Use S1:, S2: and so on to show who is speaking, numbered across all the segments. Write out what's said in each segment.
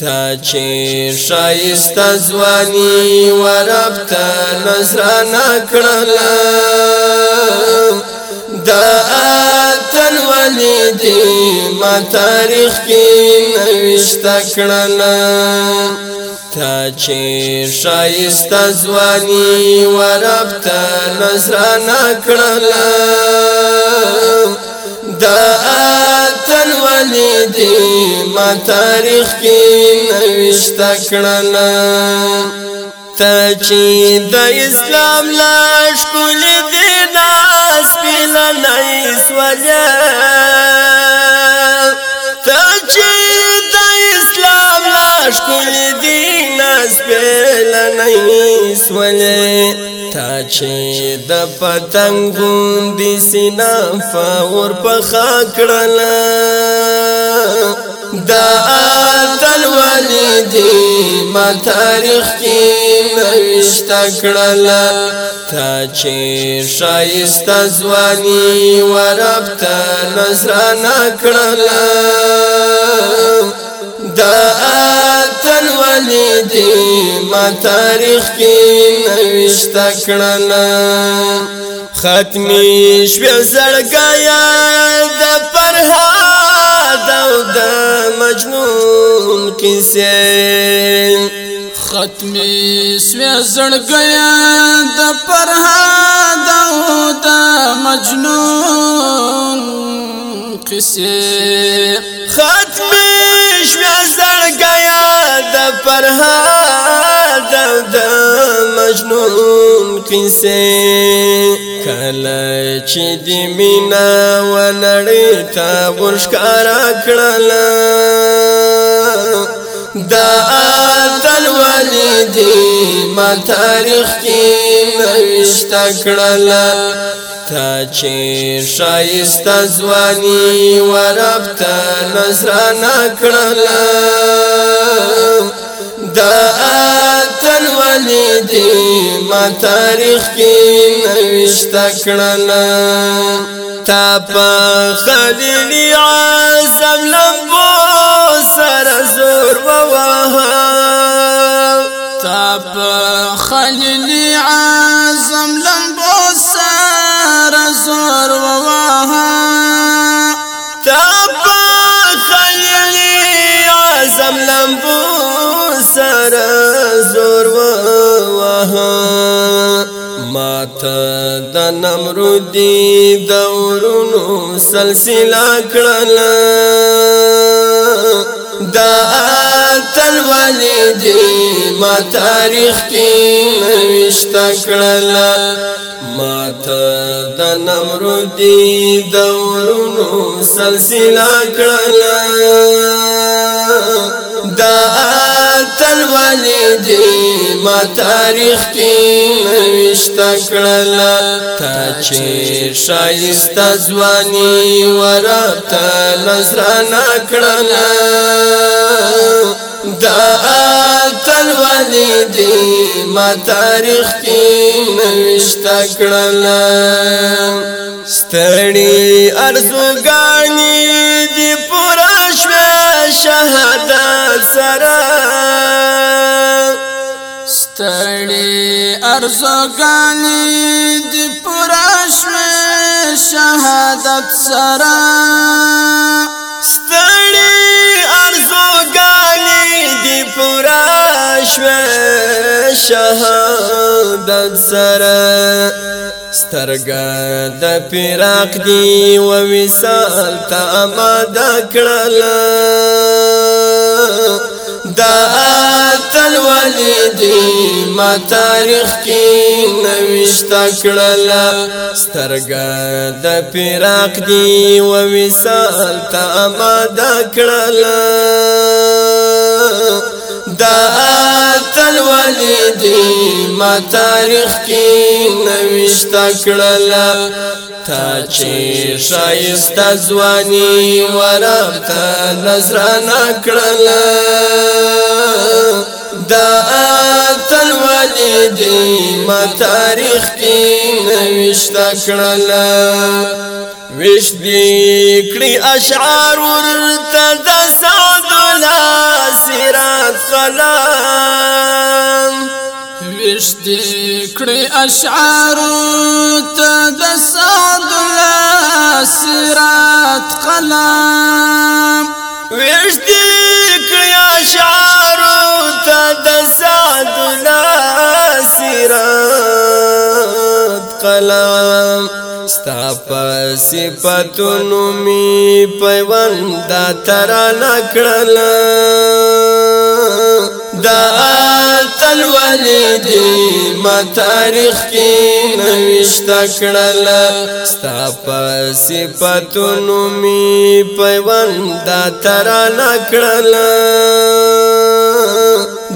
S1: تا چې شایسته ځواني ورب ته نظرانه کړل دا اتل ولی دی ما تاریخ کې نوشته کړل تا چې شایسته ځواني ورب ته نظرانه کړل دا دی ما تاریخ کې نوښت کړل ته چې د اسلام لا شکول دی ناس پل نه سوځه ته چې د اسلام لا شکول دی ناس پل نه سوځه تا چې د پتنګ غوندې سینا فور په خا کړل دا اتل ولی دی ما تاریخ کی نوشتا کړلا تا چې شایستا ځواني ورپتا نظرانه کړلا دا اتل ولی دی ما تاریخ کی نوشتا کړلا ختمی شو زړګیا د فرهاد د مجنون کیسه ختم سوی زړګیا د فرهاد او د مجنون قصه ختم سوی زړګیا د فرهاد او د مجنون پیسې کله چې د مینا و نړۍ ته ورشکارا کړل دا اتل ولی دی ما تاریخ کې نوشتا کړل تا چې شایسته ځواني ورب ته نظر نه کړل دا قرآن ولی دی ما تاریخ کی نوشتا کړل تا په خلیل عاصم لبو سر زور بواه تا په خلیل مات د نمرودي دولونو سلسله کړل دا تل ولي دي ما تاریخ کې نوشت کړل مات د نمرودي دولونو سلسله کړل دا تل ولي دي ما تاریخ کې نوشتا کړلا تا چې شایستا ځواني ورته نظرانه کړلا دا تل ولي دي ما تاریخ کې نوشتا کړلا ستړي ارزوګاني دي پورا شهادت سره سړی ارزوګانی دی پرش شهادت سره سړی ارزوګانی دی پرش شهادت سره سترګا د فراق دی و وصال ته آماده کړل دا ولی دی ما تاریخ کی نوشتا کړلا سترګا د فراق دی و وصال ته آماده کړلا دا تل ولی دی ما تاریخ کی نوشتا کړلا تا چې شایسته ځواني ورته نظر نه کړلا دا اتل ولی دی ما تاریخ کی نوشتا کړل وش دی کړی اشعار ورته د سعد ولا سرات سلام وش دی کړی اشعار ته د سعد ولا سرات قلم غلام ستا په صفاتونو می پیوند ترانه کړل دا تلوال دی ما تاریخ کې نوشت کړل ستا په صفاتونو می پیوند ترانه کړل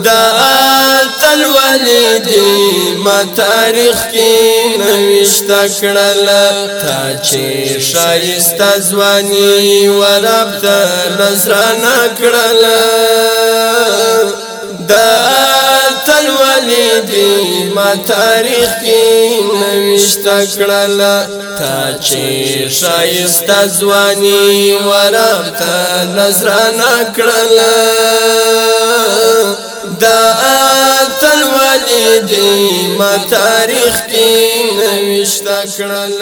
S1: دا تل ولیدی ما تاریخ کې نوشت کړل تا چې شایسته ځواني ورب ته نظرانه کړل دا تل ولیدی ما تاریخ کې نوشت کړل تا چې شایسته ځواني ورب ته نظرانه کړل دا تل ولې دې ما تاریخ کې نوښت کړل